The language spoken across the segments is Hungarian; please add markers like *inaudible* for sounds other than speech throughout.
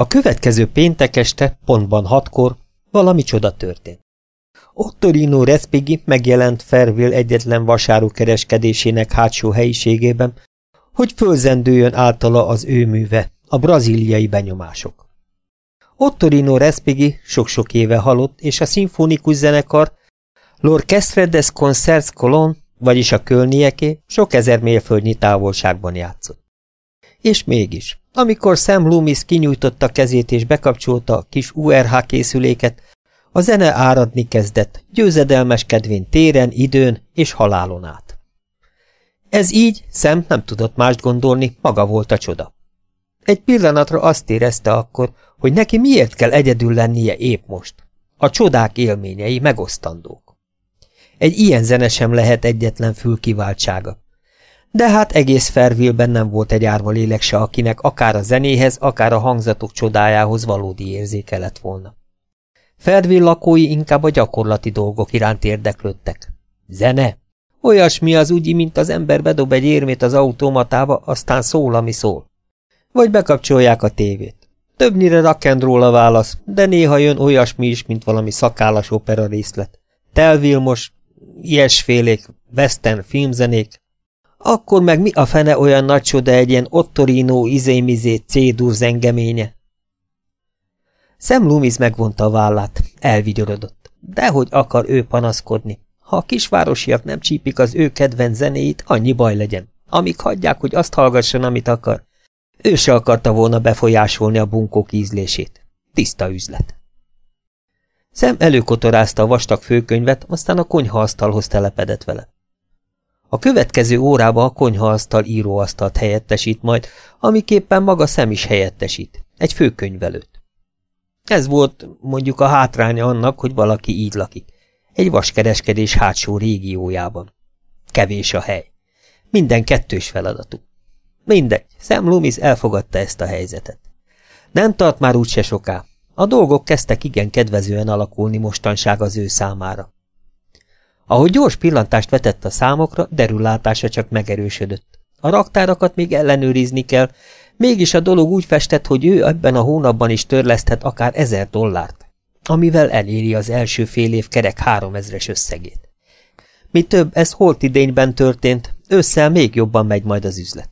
A következő péntek este, pontban hatkor, valami csoda történt. Ottorino Respighi megjelent Ferville egyetlen kereskedésének hátsó helyiségében, hogy fölzendüljön általa az ő műve, a brazíliai benyomások. Ottorino Respighi sok-sok éve halott, és a szimfonikus zenekar L'Orchestre des Concerts Colon, vagyis a Kölnieké sok ezer mérföldnyi távolságban játszott. És mégis, amikor Sam Loomis kinyújtotta kezét és bekapcsolta a kis URH készüléket, a zene áradni kezdett, győzedelmeskedvén téren, időn és halálon át. Ez így Sam nem tudott mást gondolni, maga volt a csoda. Egy pillanatra azt érezte akkor, hogy neki miért kell egyedül lennie épp most. A csodák élményei megosztandók. Egy ilyen zene sem lehet egyetlen fülkiváltsága. De hát egész Fervilben nem volt egy árva lélek se, akinek akár a zenéhez, akár a hangzatok csodájához valódi érzéke lett volna. Fervil lakói inkább a gyakorlati dolgok iránt érdeklődtek. Zene? Olyasmi az úgy, mint az ember bedob egy érmét az automatába, aztán szól, ami szól. Vagy bekapcsolják a tévét. Többnyire rock'n'roll a válasz, de néha jön olyasmi is, mint valami szakállas opera részlet. Telvilmos, ilyesfélék, western filmzenék. Akkor meg mi a fene olyan nagy csoda egy ilyen Ottorino izémizé C-dur zengeménye? Sam Loomis megvonta a vállát, elvigyorodott. Dehogy akar ő panaszkodni. Ha a kisvárosiak nem csípik az ő kedvenc zenéit, annyi baj legyen. Amíg hagyják, hogy azt hallgasson, amit akar. Ő se akarta volna befolyásolni a bunkók ízlését. Tiszta üzlet. Szem előkotorázta a vastag főkönyvet, aztán a konyhaasztalhoz telepedett vele. A következő órába a konyhaasztal íróasztalt helyettesít majd, amiképpen maga szem is helyettesít, egy főkönyvelőt. Ez volt mondjuk a hátránya annak, hogy valaki így lakik. Egy vaskereskedés hátsó régiójában. Kevés a hely. Minden kettős feladatú. Mindegy, Sam Loomis elfogadta ezt a helyzetet. Nem tart már úgyse soká. A dolgok kezdtek igen kedvezően alakulni mostanság az ő számára. Ahogy gyors pillantást vetett a számokra, derüllátása csak megerősödött. A raktárakat még ellenőrizni kell, mégis a dolog úgy festett, hogy ő ebben a hónapban is törleszthet akár ezer dollárt, amivel eléri az első fél év kerek háromezres összegét. Mi több, ez holt idényben történt, ősszel még jobban megy majd az üzlet.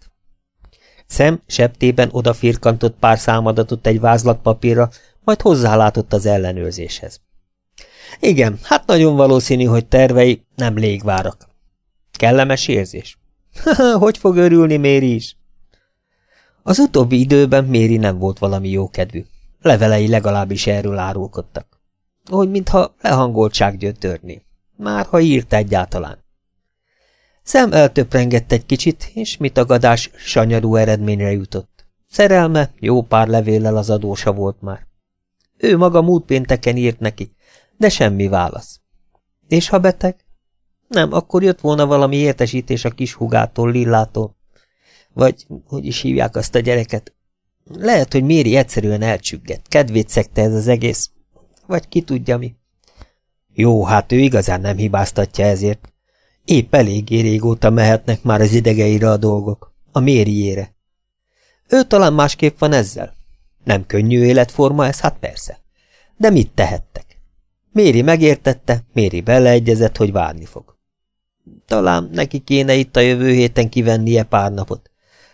Szem septében odafirkantott pár számadatot egy vázlatpapírra, majd hozzálátott az ellenőrzéshez. Igen, hát nagyon valószínű, hogy tervei nem légvárak. Kellemes érzés. *laughs* hogy fog örülni Méri is? Az utóbbi időben Méri nem volt valami jókedvű. Levelei legalábbis erről árulkodtak. Hogy mintha lehangoltság gyötörni. Már ha írt egyáltalán. Szem eltöprengett egy kicsit, és mi tagadás sanyarú eredményre jutott. Szerelme jó pár levéllel az adósa volt már. Ő maga múlt pénteken írt neki, de semmi válasz. És ha beteg? Nem, akkor jött volna valami értesítés a kis hugától, Lillától. Vagy hogy is hívják azt a gyereket. Lehet, hogy Méri egyszerűen elcsüggett, kedvét szekte ez az egész. Vagy ki tudja mi. Jó, hát ő igazán nem hibáztatja ezért. Épp eléggé régóta mehetnek már az idegeire a dolgok, a mériére. Ő talán másképp van ezzel. Nem könnyű életforma ez, hát persze. De mit tehettek? Méri megértette, Méri beleegyezett, hogy várni fog. Talán neki kéne itt a jövő héten kivennie pár napot.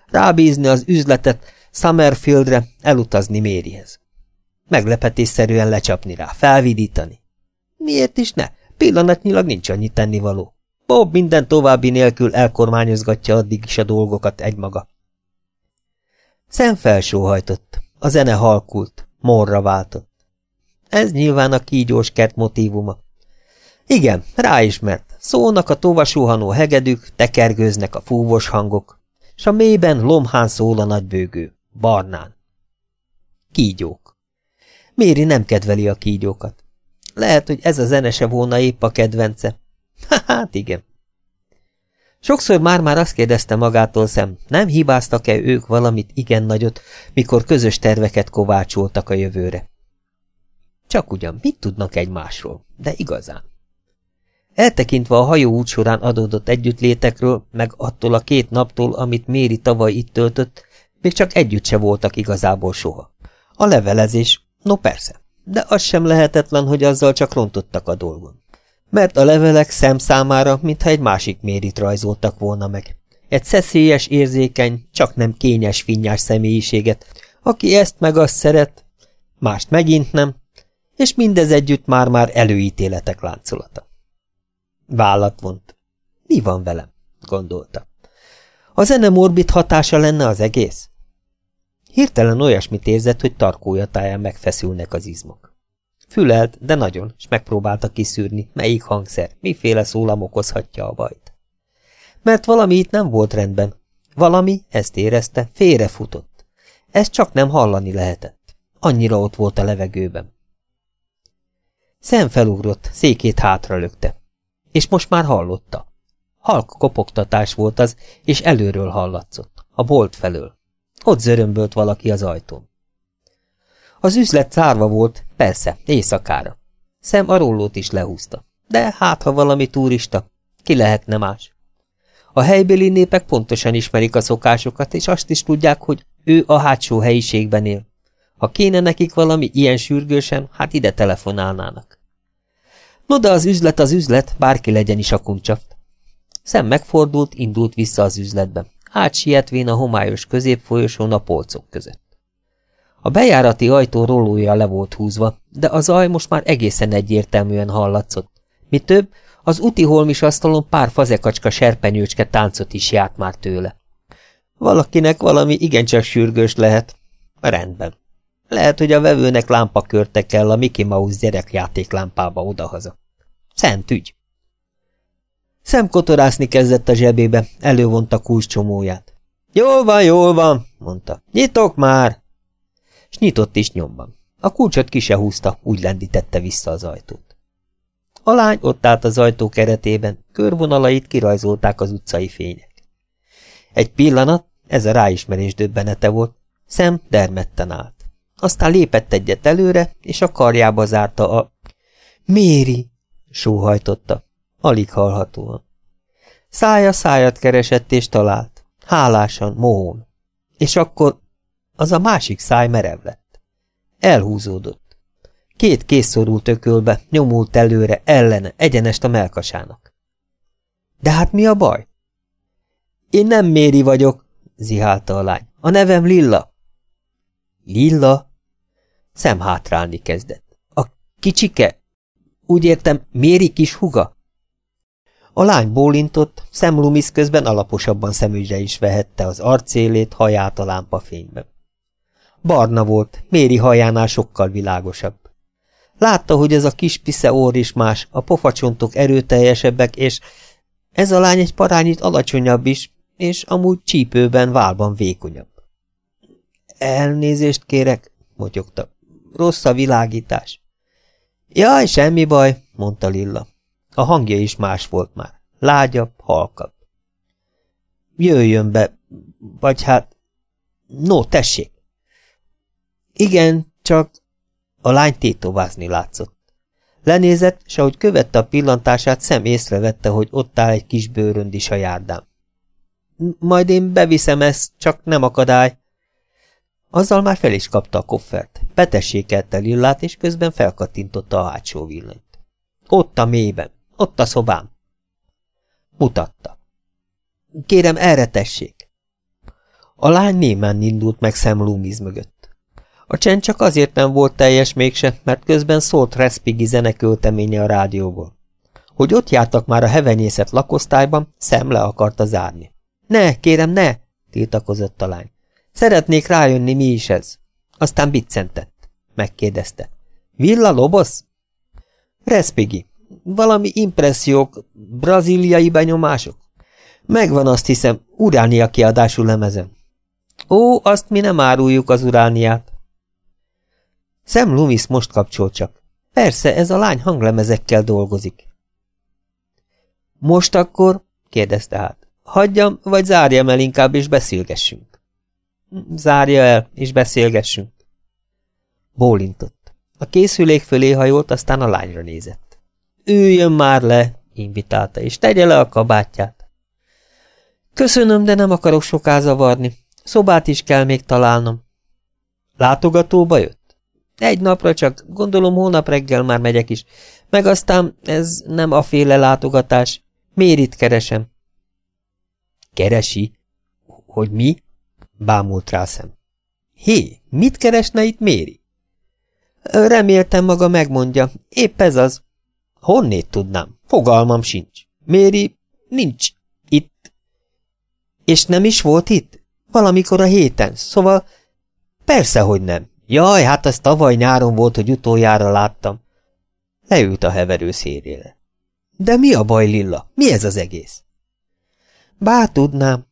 Rábízni az üzletet Summerfieldre, elutazni Mérihez. Meglepetésszerűen lecsapni rá, felvidítani. Miért is ne? Pillanatnyilag nincs annyi tennivaló. Bob minden további nélkül elkormányozgatja addig is a dolgokat egymaga. Szem felsóhajtott, a zene halkult, morra váltott. Ez nyilván a kígyós kert motívuma. Igen, ráismert. Szólnak a tovasúhanó hegedűk, tekergőznek a fúvos hangok, s a mélyben lomhán szól a nagybőgő, barnán. Kígyók. Méri nem kedveli a kígyókat. Lehet, hogy ez a zene se volna épp a kedvence, *laughs* Hát igen. Sokszor már-már azt kérdezte magától szem, nem hibáztak-e ők valamit igen nagyot, mikor közös terveket kovácsoltak a jövőre. Csak ugyan, mit tudnak egymásról, de igazán. Eltekintve a hajó út során adódott együttlétekről, meg attól a két naptól, amit Méri tavaly itt töltött, még csak együtt se voltak igazából soha. A levelezés, no persze, de az sem lehetetlen, hogy azzal csak rontottak a dolgon. Mert a levelek szem számára, mintha egy másik mérit rajzoltak volna meg. Egy szeszélyes, érzékeny, csak nem kényes, finnyás személyiséget, aki ezt meg azt szeret, mást megint nem, és mindez együtt már-már előítéletek láncolata. Vállat vont. Mi van velem? gondolta. A zene morbid hatása lenne az egész? Hirtelen olyasmit érzett, hogy tarkója táján megfeszülnek az izmok. Fülelt, de nagyon, és megpróbálta kiszűrni, melyik hangszer, miféle szólam okozhatja a bajt. Mert valami itt nem volt rendben. Valami, ezt érezte, félrefutott. Ezt csak nem hallani lehetett. Annyira ott volt a levegőben. Szem felugrott, székét hátra lökte. És most már hallotta. Halk kopogtatás volt az, és előről hallatszott. A bolt felől. Ott zörömbölt valaki az ajtón. Az üzlet zárva volt, persze, éjszakára. Szem a rollót is lehúzta. De hát, ha valami turista, ki lehetne más? A helybéli népek pontosan ismerik a szokásokat, és azt is tudják, hogy ő a hátsó helyiségben él. Ha kéne nekik valami ilyen sürgősen, hát ide telefonálnának. No de az üzlet az üzlet, bárki legyen is a kuncsaft. Szem megfordult, indult vissza az üzletbe, átssietvén a homályos középfolyosón a polcok között. A bejárati ajtó rollója le volt húzva, de az aj most már egészen egyértelműen hallatszott. Mi több, az úti holmis asztalon pár fazekacska serpenyőcske táncot is járt már tőle. Valakinek valami igencsak sürgős lehet. Rendben. Lehet, hogy a vevőnek lámpakörte kell a Mickey Mouse gyerekjáték lámpába odahaza. Szent ügy. Szemkotorászni kezdett a zsebébe, elővonta kulcscsomóját. Jól van, jól van, mondta. Nyitok már! S nyitott is nyomban. A kulcsot ki se húzta, úgy lendítette vissza az ajtót. A lány ott állt az ajtó keretében, körvonalait kirajzolták az utcai fények. Egy pillanat, ez a ráismerés döbbenete volt, szem dermedten állt. Aztán lépett egyet előre, és a karjába zárta a... Méri! sóhajtotta, alig hallhatóan. Szája szájat keresett és talált, hálásan, mohón. És akkor az a másik száj merev lett. Elhúzódott. Két kész szorult ökölbe, nyomult előre, ellene, egyenest a melkasának. De hát mi a baj? Én nem Méri vagyok, zihálta a lány. A nevem Lilla. Lilla? Szem hátrálni kezdett. A kicsike? Úgy értem, Méri kis huga? A lány bólintott, szemlumisz közben alaposabban szemügyre is vehette az arcélét, haját a lámpafényben. Barna volt, Méri hajánál sokkal világosabb. Látta, hogy ez a kis pisze orr is más, a pofacsontok erőteljesebbek, és ez a lány egy parányit alacsonyabb is, és amúgy csípőben, válban vékonyabb. Elnézést kérek, motyogta. Rossz a világítás. Jaj, semmi baj, mondta Lilla. A hangja is más volt már. Lágyabb, halkabb. Jöjjön be, vagy hát... No, tessék! Igen, csak a lány tétovázni látszott. Lenézett, s ahogy követte a pillantását, szem észrevette, hogy ott áll egy kis bőrönd is a járdán. Majd én beviszem ezt, csak nem akadály. Azzal már fel is kapta a koffert. Betessékelte Lillát, és közben felkattintotta a hátsó villanyt. Ott a mélyben, ott a szobám. Mutatta. Kérem, erre tessék. A lány némán indult meg Sam Loomis mögött. A csend csak azért nem volt teljes mégse, mert közben szólt Respigi zenekölteménye a rádióból. Hogy ott jártak már a hevenyészet lakosztályban, szem le akarta zárni. Ne, kérem, ne! tiltakozott a lány. Szeretnék rájönni, mi is ez. Aztán biccentett. Megkérdezte. Villa Lobos? Respigi. Valami impressziók, braziliai benyomások? Megvan azt hiszem, uránia kiadású lemezem. Ó, azt mi nem áruljuk az urániát. Sam Loomis most kapcsol csak. Persze, ez a lány hanglemezekkel dolgozik. Most akkor? kérdezte hát. Hagyjam, vagy zárjam el inkább, és beszélgessünk. Zárja el, és beszélgessünk. Bólintott. A készülék fölé hajolt, aztán a lányra nézett. Üljön már le, invitálta, és tegye le a kabátját. Köszönöm, de nem akarok soká zavarni. Szobát is kell még találnom. Látogatóba jött? Egy napra csak, gondolom holnap reggel már megyek is. Meg aztán ez nem a féle látogatás. Mérit keresem. Keresi? Hogy mi? Bámult rá. Hé, mit keresne itt Méri? Reméltem maga megmondja. Épp ez az. Honnét tudnám? Fogalmam sincs. Méri nincs itt. És nem is volt itt? Valamikor a héten, szóval... Persze, hogy nem. Jaj, hát az tavaly nyáron volt, hogy utoljára láttam. Leült a heverő szérére. De mi a baj, Lilla? Mi ez az egész? Bár tudnám.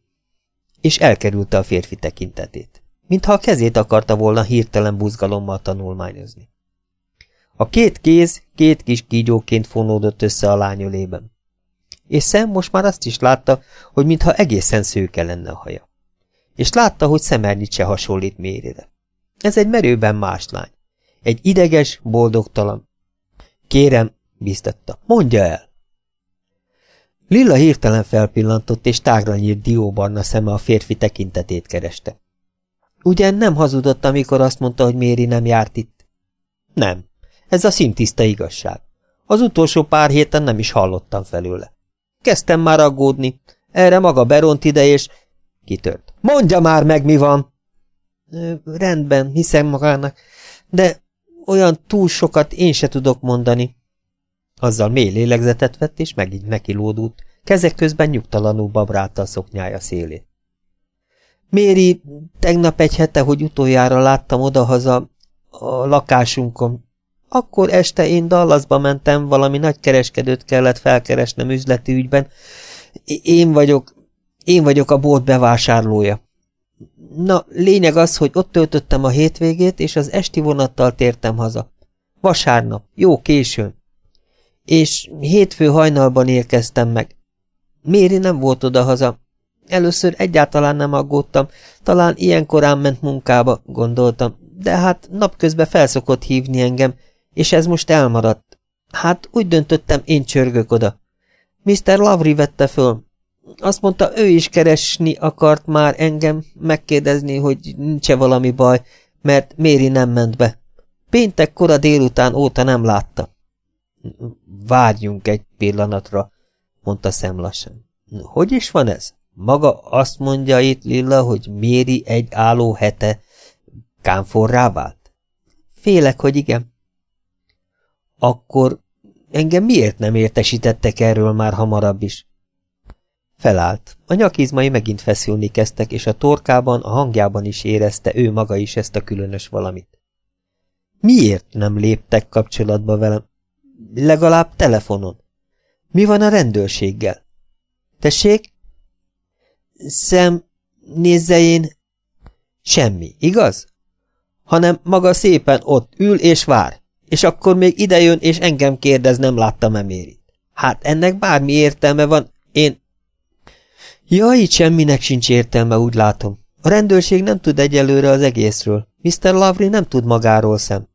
És elkerülte a férfi tekintetét, mintha a kezét akarta volna hirtelen buzgalommal tanulmányozni. A két kéz két kis kígyóként fonódott össze a lányolében. És szem most már azt is látta, hogy mintha egészen szőke lenne a haja. És látta, hogy szemernyit se hasonlít mérére. Ez egy merőben más lány. Egy ideges, boldogtalan. Kérem, biztatta, mondja el. Lilla hirtelen felpillantott, és tágra nyílt dióbarna szeme a férfi tekintetét kereste. Ugyan nem hazudott, amikor azt mondta, hogy Méri nem járt itt? Nem, ez a szintiszta igazság. Az utolsó pár héten nem is hallottam felőle. Kezdtem már aggódni. Erre maga beront ide, és... Kitört. Mondja már meg, mi van! Rendben, hiszem magának, de olyan túl sokat én se tudok mondani. Azzal mély lélegzetet vett, és megint neki kezek közben nyugtalanul babrálta a szoknyája szélét. Méri, tegnap egy hete, hogy utoljára láttam odahaza a lakásunkon. Akkor este én Dallasba mentem, valami nagy kereskedőt kellett felkeresnem üzleti ügyben. Én vagyok, én vagyok a bolt bevásárlója. Na, lényeg az, hogy ott töltöttem a hétvégét, és az esti vonattal tértem haza. Vasárnap, jó későn. És hétfő hajnalban érkeztem meg. Méri nem volt odahaza. Először egyáltalán nem aggódtam, talán ilyen korán ment munkába, gondoltam, de hát napközben felszokott hívni engem, és ez most elmaradt. Hát úgy döntöttem, én csörgök oda. Mr. Lavri vette föl. Azt mondta, ő is keresni akart már engem, megkérdezni, hogy nincs-e valami baj, mert Méri nem ment be. Péntek kora délután óta nem látta. Várjunk egy pillanatra, mondta szem lassan. Hogy is van ez? Maga azt mondja itt, Lilla, hogy Méri egy álló hete kánforrá vált? Félek, hogy igen. Akkor engem miért nem értesítettek erről már hamarabb is? Felállt. A nyakizmai megint feszülni kezdtek, és a torkában, a hangjában is érezte ő maga is ezt a különös valamit. Miért nem léptek kapcsolatba velem? Legalább telefonon. Mi van a rendőrséggel? Tessék? Szem, nézze én... Semmi, igaz? Hanem maga szépen ott ül és vár, és akkor még idejön, és engem kérdez, nem láttam-e Mérit. Hát ennek bármi értelme van, én... Ja, itt semminek sincs értelme, úgy látom. A rendőrség nem tud egyelőre az egészről. Mr. Lavri nem tud magáról szem.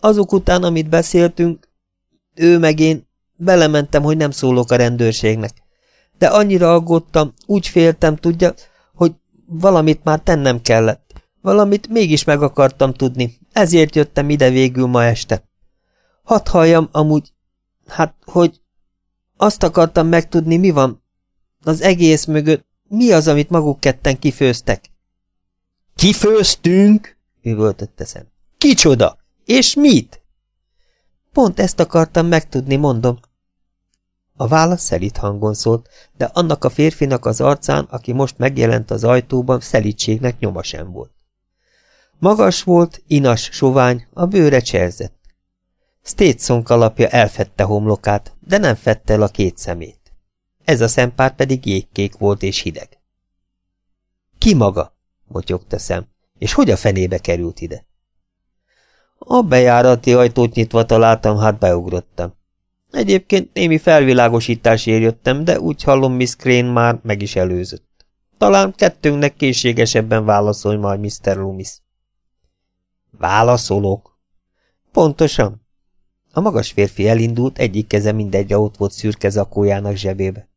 Azok után, amit beszéltünk, ő meg én belementem, hogy nem szólok a rendőrségnek. De annyira aggódtam, úgy féltem, tudja, hogy valamit már tennem kellett. Valamit mégis meg akartam tudni, ezért jöttem ide végül ma este. Hadd halljam amúgy, hát, hogy azt akartam megtudni, mi van az egész mögött, mi az, amit maguk ketten kifőztek. Kifőztünk? üvöltötte szem. Kicsoda? És mit? Pont ezt akartam megtudni, mondom. A válasz szelít hangon szólt, de annak a férfinak az arcán, aki most megjelent az ajtóban, szelítségnek nyoma sem volt. Magas volt, inas, sovány, a bőre cserzett. Stetson kalapja elfette homlokát, de nem fette el a két szemét. Ez a szempár pedig jégkék volt és hideg. Ki maga? motyogta szem. És hogy a fenébe került ide? A bejárati ajtót nyitva találtam, hát beugrottam. Egyébként némi felvilágosításért jöttem, de úgy hallom, Miss Crane már meg is előzött. Talán kettőnknek készségesebben válaszolj majd, Mr. Loomis. Válaszolok. Pontosan. A magas férfi elindult, egyik keze mindegyre ott volt szürke zakójának zsebébe.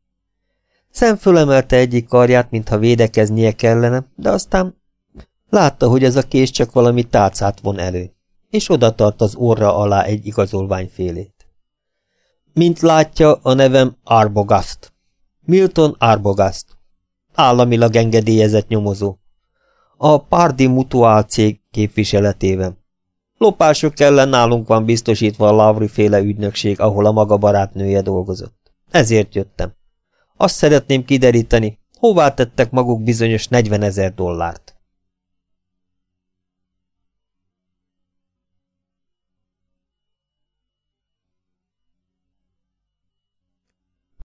Szem fölemelte egyik karját, mintha védekeznie kellene, de aztán Látta, hogy ez a kés csak valami tálcát von elő, és oda tart az orra alá egy igazolványfélét. Mint látja, a nevem Arbogast. Milton Arbogast. Államilag engedélyezett nyomozó. A Pardi Mutual cég képviseletében. Lopások ellen nálunk van biztosítva a Lavri féle ügynökség, ahol a maga barátnője dolgozott. Ezért jöttem. Azt szeretném kideríteni, hová tettek maguk bizonyos 40 ezer dollárt.